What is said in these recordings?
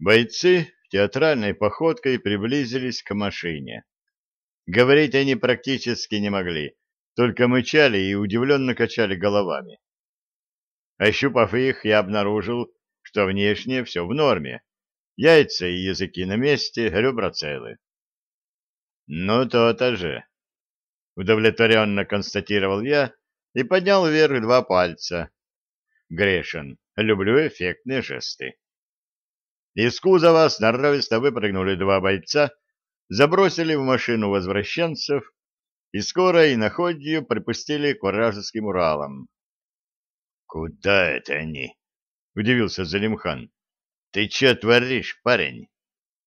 Бойцы театральной походкой приблизились к машине. Говорить они практически не могли, только мычали и удивленно качали головами. Ощупав их, я обнаружил, что внешне все в норме. Яйца и языки на месте, ребра целы. «Ну, то-то же!» — удовлетворенно констатировал я и поднял вверх два пальца. Грешен, люблю эффектные жесты. Из кузова сноровисто выпрыгнули два бойца, забросили в машину возвращенцев и скоро и находью припустили к вражеским Уралам. — Куда это они? — удивился Залимхан. — Ты че творишь, парень?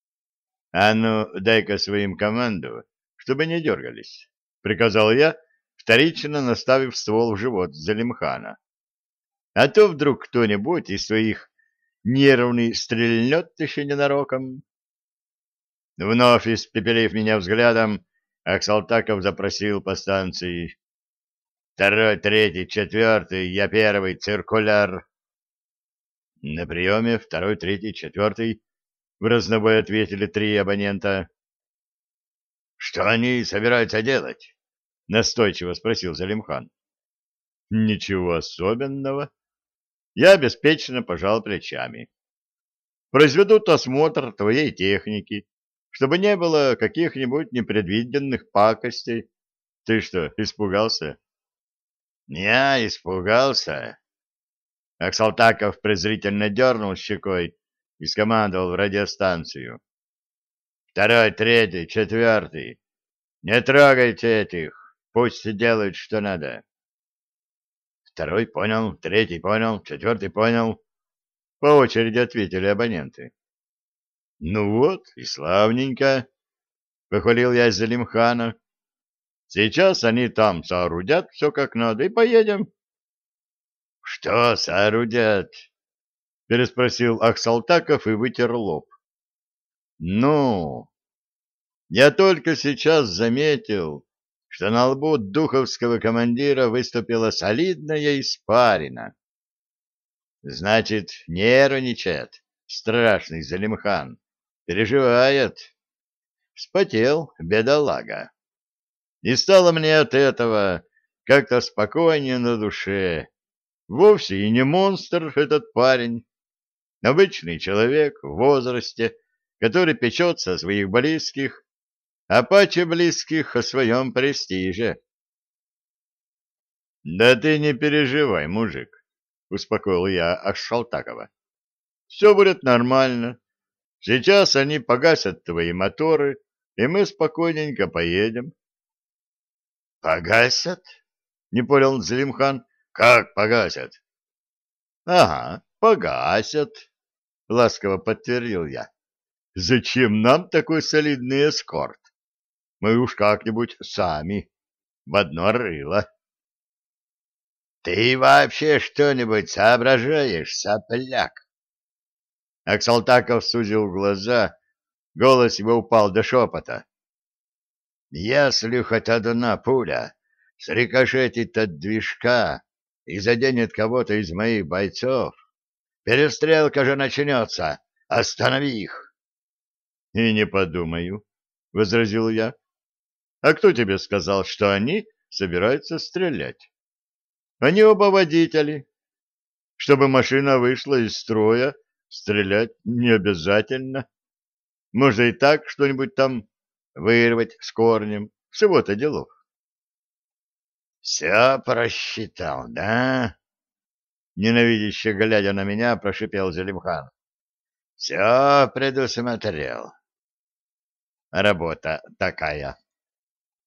— А ну, дай-ка своим команду, чтобы не дергались, — приказал я, вторично наставив ствол в живот Залимхана. — А то вдруг кто-нибудь из своих нервный стрельнет еще ненароком. Вновь испепелив меня взглядом, Аксалтаков запросил по станции. Второй, третий, четвертый, я первый, циркуляр. На приеме второй, третий, четвертый. В разнобой ответили три абонента. Что они собираются делать? Настойчиво спросил Залимхан. Ничего особенного, я беспечно пожал плечами. Произведут осмотр твоей техники, чтобы не было каких-нибудь непредвиденных пакостей. Ты что, испугался? Я испугался. Аксалтаков презрительно дернул щекой и скомандовал в радиостанцию. Второй, третий, четвертый. Не трогайте этих, пусть делают, что надо. Второй понял, третий понял, четвертый понял. По очереди ответили абоненты. Ну вот, и славненько, похвалил я Залимхана. Сейчас они там соорудят все как надо и поедем. Что соорудят? переспросил Аксалтаков и вытер лоб. Ну, я только сейчас заметил, что на лбу духовского командира выступила солидная испарина. Значит, нервничает страшный Залимхан, переживает. Вспотел бедолага. И стало мне от этого как-то спокойнее на душе. Вовсе и не монстр этот парень. Обычный человек в возрасте, который печется о своих близких а паче близких о своем престиже. — Да ты не переживай, мужик, — успокоил я Ашшалтакова. — Все будет нормально. Сейчас они погасят твои моторы, и мы спокойненько поедем. — Погасят? — не понял Злимхан. — Как погасят? — Ага, погасят, — ласково подтвердил я. — Зачем нам такой солидный эскорт? Мы уж как-нибудь сами, в одно рыло. — Ты вообще что-нибудь соображаешь, сопляк? Аксалтаков сузил глаза, голос его упал до шепота. — Если хоть одна пуля срикошетит от движка и заденет кого-то из моих бойцов, перестрелка же начнется. Останови их! — И не подумаю, — возразил я. А кто тебе сказал, что они собираются стрелять? Они оба водители. Чтобы машина вышла из строя, стрелять не обязательно. Можно и так что-нибудь там вырвать с корнем. Всего-то делов. Все просчитал, да? Ненавидяще глядя на меня, прошипел Зелимхан. Все предусмотрел. Работа такая.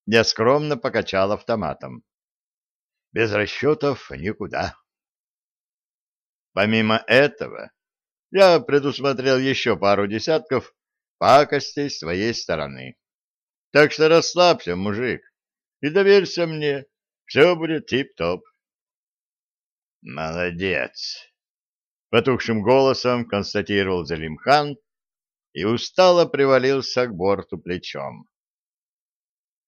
Я скромно покачал автоматом. Без расчетов никуда. Помимо этого, я предусмотрел еще пару десятков пакостей своей стороны. Так что расслабься, мужик, и доверься мне, все будет тип-топ. Молодец! Потухшим голосом констатировал Залимхан и устало привалился к борту плечом.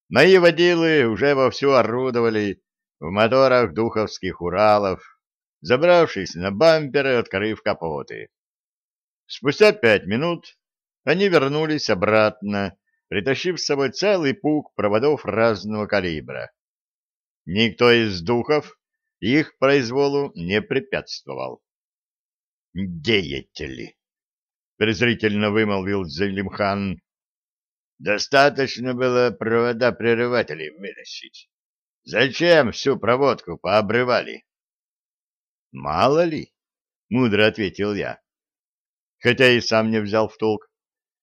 Мои водилы уже вовсю орудовали в моторах духовских Уралов, забравшись на бамперы, открыв капоты. Спустя пять минут они вернулись обратно, притащив с собой целый пук проводов разного калибра. Никто из духов их произволу не препятствовал. «Деятели!» — презрительно вымолвил Залимхан. «Достаточно было провода-прерывателей вытащить. Зачем всю проводку пообрывали?» «Мало ли», — мудро ответил я, хотя и сам не взял в толк.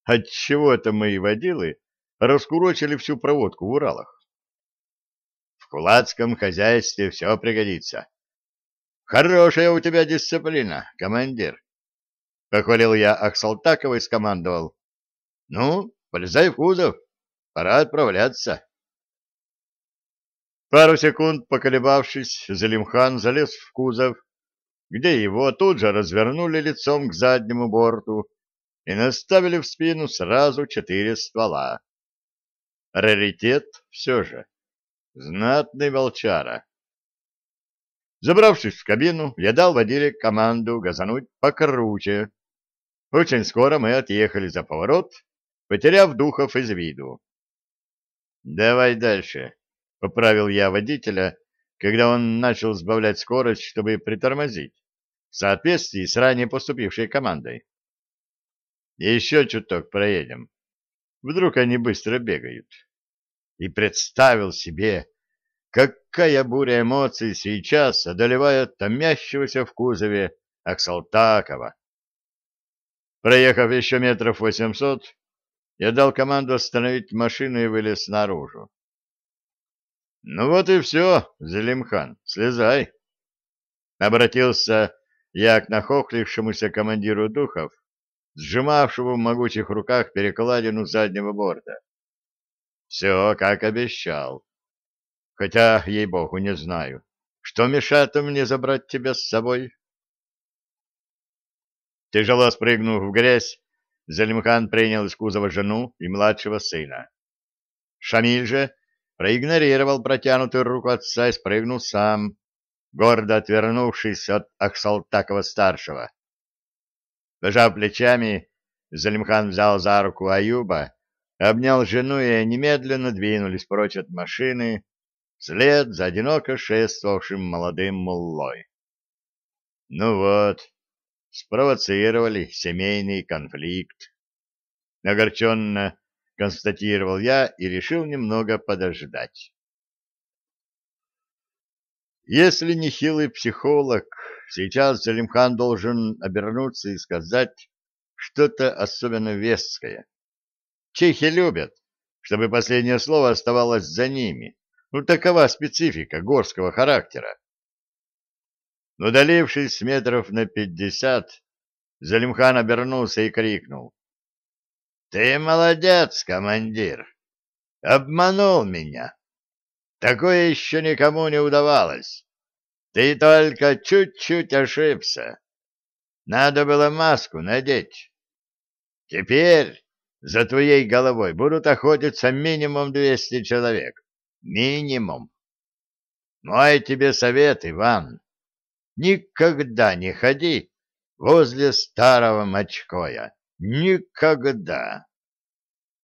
Отчего это мои водилы раскурочили всю проводку в Уралах? В кулацком хозяйстве все пригодится. Хорошая у тебя дисциплина, командир. Похвалил я Ахсалтакова и скомандовал. Ну, полезай в кузов, пора отправляться. Пару секунд поколебавшись, Залимхан залез в кузов, где его тут же развернули лицом к заднему борту и наставили в спину сразу четыре ствола. Раритет все же. Знатный волчара. Забравшись в кабину, я дал водиле команду газануть покруче. Очень скоро мы отъехали за поворот, потеряв духов из виду. «Давай дальше», — поправил я водителя, когда он начал сбавлять скорость, чтобы притормозить, в соответствии с ранее поступившей командой. «Еще чуток проедем. Вдруг они быстро бегают» и представил себе, какая буря эмоций сейчас одолевает томящегося в кузове Аксалтакова. Проехав еще метров восемьсот, я дал команду остановить машину и вылез наружу. — Ну вот и все, Зелимхан, слезай. Обратился я к нахохлившемуся командиру духов, сжимавшему в могучих руках перекладину заднего борта. Все, как обещал. Хотя, ей-богу, не знаю, что мешает мне забрать тебя с собой? Тяжело спрыгнув в грязь, Залимхан принял из кузова жену и младшего сына. Шамиль же проигнорировал протянутую руку отца и спрыгнул сам, гордо отвернувшись от Ахсалтакова-старшего. Пожав плечами, Залимхан взял за руку Аюба обнял жену, и они медленно двинулись прочь от машины, вслед за одиноко шествовавшим молодым муллой. Ну вот, спровоцировали семейный конфликт. Огорченно констатировал я и решил немного подождать. Если не хилый психолог, сейчас Залимхан должен обернуться и сказать что-то особенно веское. Чехи любят, чтобы последнее слово оставалось за ними. Ну, такова специфика горского характера. Удалившись метров на пятьдесят, Залимхан обернулся и крикнул. — Ты молодец, командир! Обманул меня! Такое еще никому не удавалось. Ты только чуть-чуть ошибся. Надо было маску надеть. Теперь за твоей головой будут охотиться минимум двести человек. Минимум. Мой тебе совет, Иван. Никогда не ходи возле старого мочкоя. Никогда.